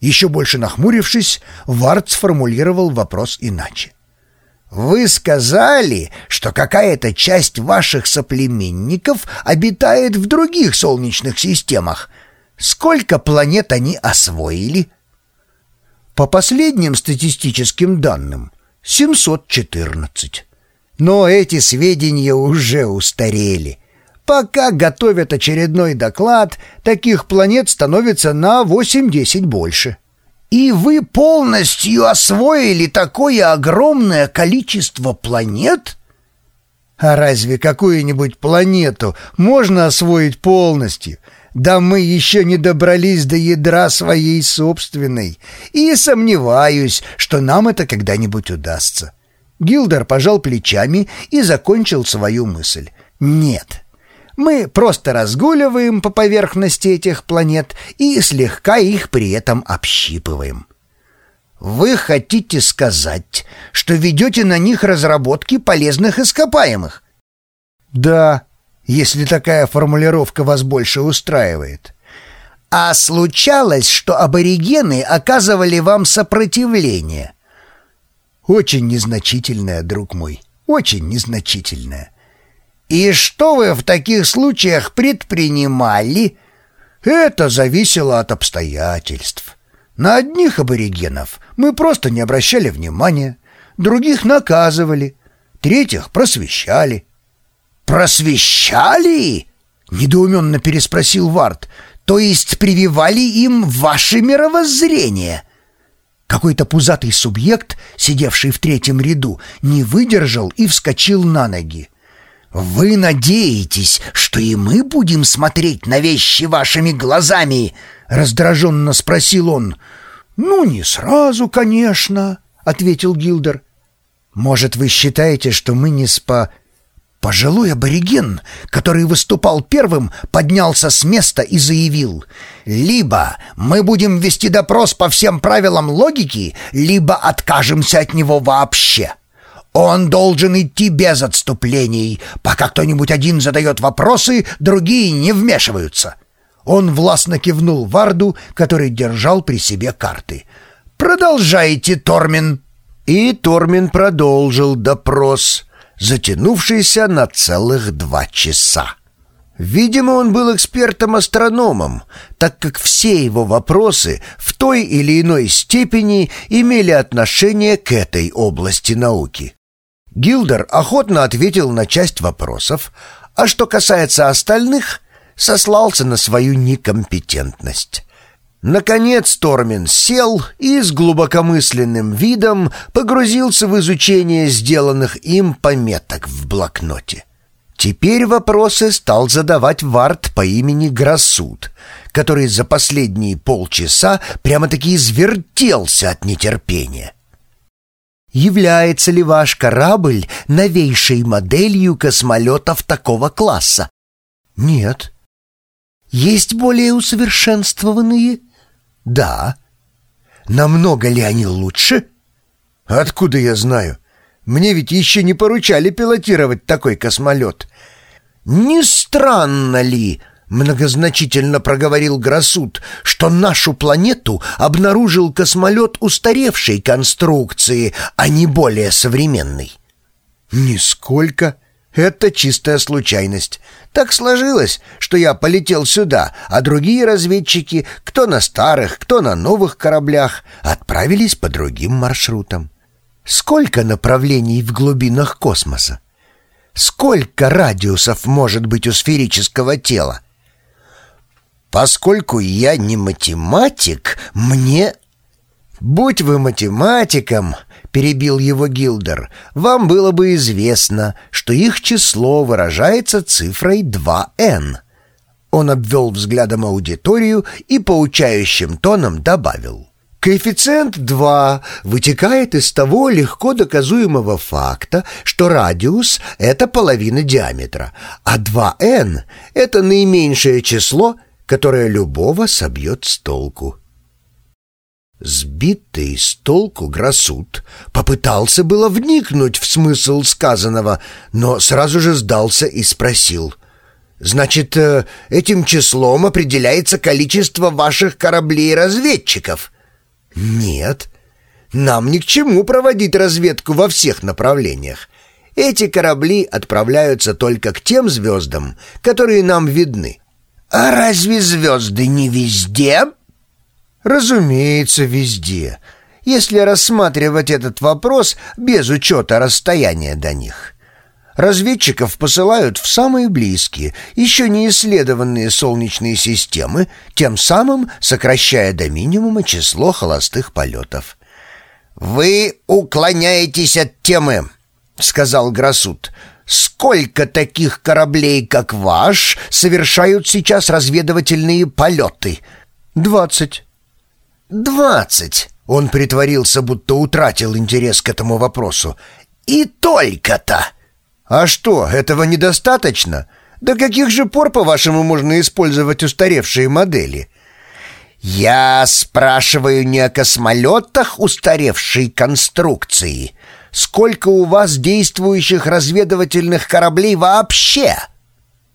Еще больше нахмурившись, Вард сформулировал вопрос иначе. «Вы сказали, что какая-то часть ваших соплеменников обитает в других солнечных системах. Сколько планет они освоили?» По последним статистическим данным, 714. Но эти сведения уже устарели. Пока готовят очередной доклад, таких планет становится на 8-10 больше. И вы полностью освоили такое огромное количество планет? А разве какую-нибудь планету можно освоить полностью? Да мы еще не добрались до ядра своей собственной. И сомневаюсь, что нам это когда-нибудь удастся. Гилдер пожал плечами и закончил свою мысль. Нет, мы просто разгуливаем по поверхности этих планет и слегка их при этом общипываем. Вы хотите сказать, что ведете на них разработки полезных ископаемых? Да, если такая формулировка вас больше устраивает. А случалось, что аборигены оказывали вам сопротивление? Очень незначительное, друг мой, очень незначительное. «И что вы в таких случаях предпринимали?» «Это зависело от обстоятельств. На одних аборигенов мы просто не обращали внимания, других наказывали, третьих просвещали». «Просвещали?» — недоуменно переспросил Вард. «То есть прививали им ваше мировоззрение?» Какой-то пузатый субъект, сидевший в третьем ряду, не выдержал и вскочил на ноги. «Вы надеетесь, что и мы будем смотреть на вещи вашими глазами?» — раздраженно спросил он. «Ну, не сразу, конечно», — ответил Гилдер. «Может, вы считаете, что мы не спа...» Пожилой абориген, который выступал первым, поднялся с места и заявил «Либо мы будем вести допрос по всем правилам логики, либо откажемся от него вообще». Он должен идти без отступлений. Пока кто-нибудь один задает вопросы, другие не вмешиваются. Он властно кивнул Варду, который держал при себе карты. «Продолжайте, Тормин!» И Тормин продолжил допрос, затянувшийся на целых два часа. Видимо, он был экспертом-астрономом, так как все его вопросы в той или иной степени имели отношение к этой области науки. Гилдер охотно ответил на часть вопросов, а что касается остальных, сослался на свою некомпетентность. Наконец Тормин сел и с глубокомысленным видом погрузился в изучение сделанных им пометок в блокноте. Теперь вопросы стал задавать Вард по имени Грасут, который за последние полчаса прямо-таки извертелся от нетерпения. Является ли ваш корабль новейшей моделью космолетов такого класса? Нет. Есть более усовершенствованные? Да. Намного ли они лучше? Откуда я знаю? Мне ведь еще не поручали пилотировать такой космолет. Не странно ли, Многозначительно проговорил Грасут, что нашу планету обнаружил космолет устаревшей конструкции, а не более современной. Нисколько. Это чистая случайность. Так сложилось, что я полетел сюда, а другие разведчики, кто на старых, кто на новых кораблях, отправились по другим маршрутам. Сколько направлений в глубинах космоса? Сколько радиусов может быть у сферического тела? Поскольку я не математик, мне... «Будь вы математиком», — перебил его Гилдер, «вам было бы известно, что их число выражается цифрой 2n». Он обвел взглядом аудиторию и поучающим тоном добавил. Коэффициент 2 вытекает из того легко доказуемого факта, что радиус — это половина диаметра, а 2n — это наименьшее число — которая любого собьет с толку. Сбитый с толку Грасут попытался было вникнуть в смысл сказанного, но сразу же сдался и спросил. «Значит, э, этим числом определяется количество ваших кораблей-разведчиков?» Нет, нам ни к чему проводить разведку во всех направлениях. Эти корабли отправляются только к тем звездам, которые нам видны. А разве звезды не везде? Разумеется, везде, если рассматривать этот вопрос без учета расстояния до них. Разведчиков посылают в самые близкие, еще не исследованные солнечные системы, тем самым сокращая до минимума число холостых полетов. «Вы уклоняетесь от темы», — сказал Грасут. «Сколько таких кораблей, как ваш, совершают сейчас разведывательные полеты?» «Двадцать». «Двадцать?» Он притворился, будто утратил интерес к этому вопросу. «И только-то!» «А что, этого недостаточно? До каких же пор, по-вашему, можно использовать устаревшие модели?» «Я спрашиваю не о космолетах устаревшей конструкции. Сколько у вас действующих разведывательных кораблей вообще?»